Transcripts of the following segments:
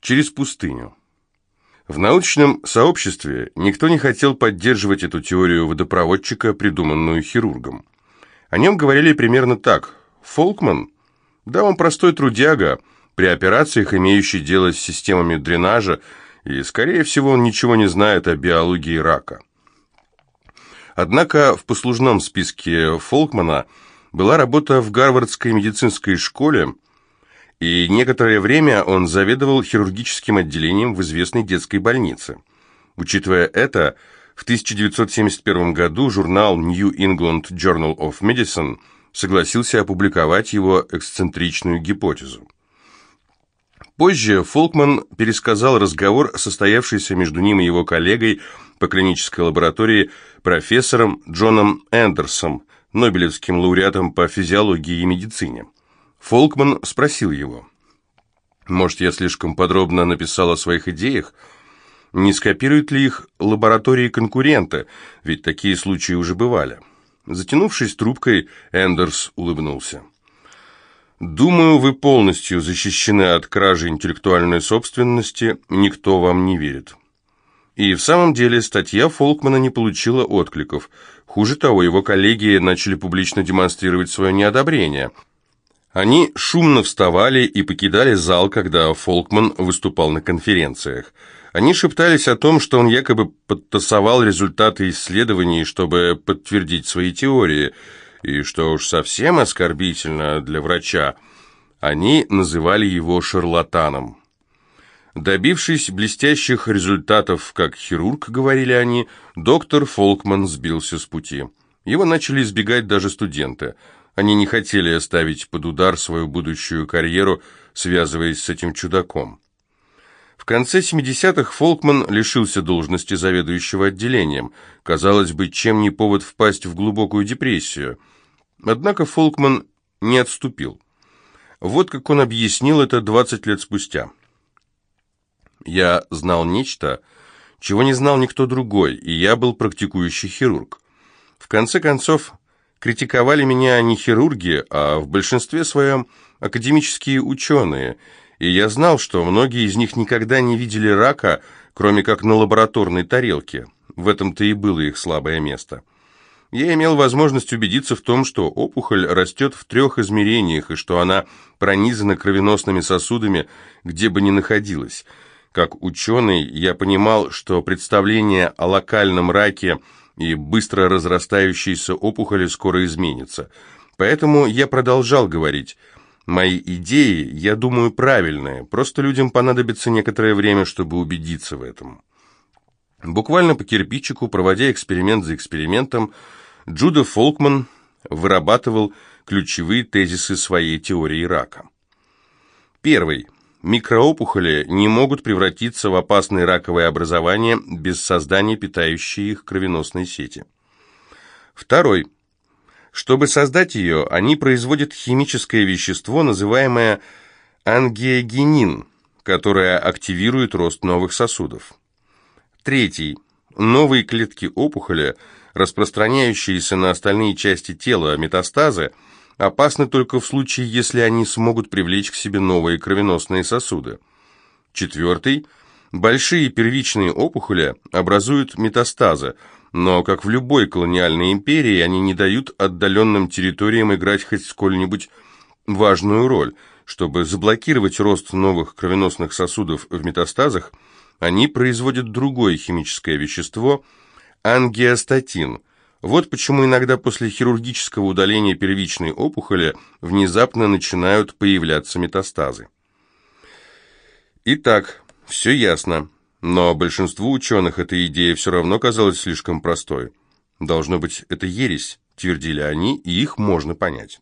через пустыню. В научном сообществе никто не хотел поддерживать эту теорию водопроводчика, придуманную хирургом. О нем говорили примерно так. Фолкман? Да, он простой трудяга, при операциях имеющий дело с системами дренажа, и, скорее всего, он ничего не знает о биологии рака. Однако в послужном списке Фолкмана была работа в Гарвардской медицинской школе, и некоторое время он заведовал хирургическим отделением в известной детской больнице. Учитывая это, в 1971 году журнал New England Journal of Medicine согласился опубликовать его эксцентричную гипотезу. Позже Фолкман пересказал разговор, состоявшийся между ним и его коллегой по клинической лаборатории профессором Джоном Эндерсом, Нобелевским лауреатом по физиологии и медицине. Фолкман спросил его, «Может, я слишком подробно написал о своих идеях? Не скопируют ли их лаборатории конкурента? Ведь такие случаи уже бывали». Затянувшись трубкой, Эндерс улыбнулся. «Думаю, вы полностью защищены от кражи интеллектуальной собственности, никто вам не верит». И в самом деле статья Фолкмана не получила откликов. Хуже того, его коллеги начали публично демонстрировать свое неодобрение – они шумно вставали и покидали зал, когда Фолкман выступал на конференциях. Они шептались о том, что он якобы подтасовал результаты исследований, чтобы подтвердить свои теории, и что уж совсем оскорбительно для врача, они называли его шарлатаном. Добившись блестящих результатов как хирург, говорили они, доктор Фолкман сбился с пути. Его начали избегать даже студенты – они не хотели оставить под удар свою будущую карьеру, связываясь с этим чудаком. В конце 70-х Фолкман лишился должности заведующего отделением. Казалось бы, чем не повод впасть в глубокую депрессию. Однако Фолкман не отступил. Вот как он объяснил это 20 лет спустя. «Я знал нечто, чего не знал никто другой, и я был практикующий хирург. В конце концов, Критиковали меня не хирурги, а в большинстве своем академические ученые, и я знал, что многие из них никогда не видели рака, кроме как на лабораторной тарелке. В этом-то и было их слабое место. Я имел возможность убедиться в том, что опухоль растет в трех измерениях, и что она пронизана кровеносными сосудами, где бы ни находилась. Как ученый, я понимал, что представление о локальном раке – и быстро разрастающиеся опухоли скоро изменятся. Поэтому я продолжал говорить. Мои идеи, я думаю, правильные, просто людям понадобится некоторое время, чтобы убедиться в этом. Буквально по кирпичику, проводя эксперимент за экспериментом, Джуда Фолкман вырабатывал ключевые тезисы своей теории рака. Первый – Микроопухоли не могут превратиться в опасные раковые образования без создания питающей их кровеносной сети. Второй. Чтобы создать ее, они производят химическое вещество, называемое ангиогенин, которое активирует рост новых сосудов. Третий. Новые клетки опухоли, распространяющиеся на остальные части тела метастазы – опасны только в случае, если они смогут привлечь к себе новые кровеносные сосуды. Четвертый. Большие первичные опухоли образуют метастазы, но, как в любой колониальной империи, они не дают отдаленным территориям играть хоть сколь-нибудь важную роль. Чтобы заблокировать рост новых кровеносных сосудов в метастазах, они производят другое химическое вещество – ангиостатин – вот почему иногда после хирургического удаления первичной опухоли внезапно начинают появляться метастазы. Итак, все ясно, но большинству ученых эта идея все равно казалась слишком простой. Должно быть, это ересь, твердили они, и их можно понять.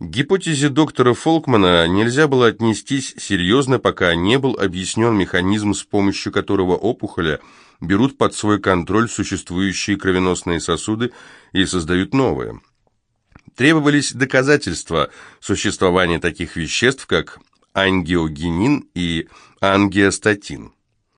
Гипотезе доктора Фолкмана нельзя было отнестись серьезно, пока не был объяснен механизм, с помощью которого опухоли берут под свой контроль существующие кровеносные сосуды и создают новые. Требовались доказательства существования таких веществ, как ангиогенин и ангиостатин.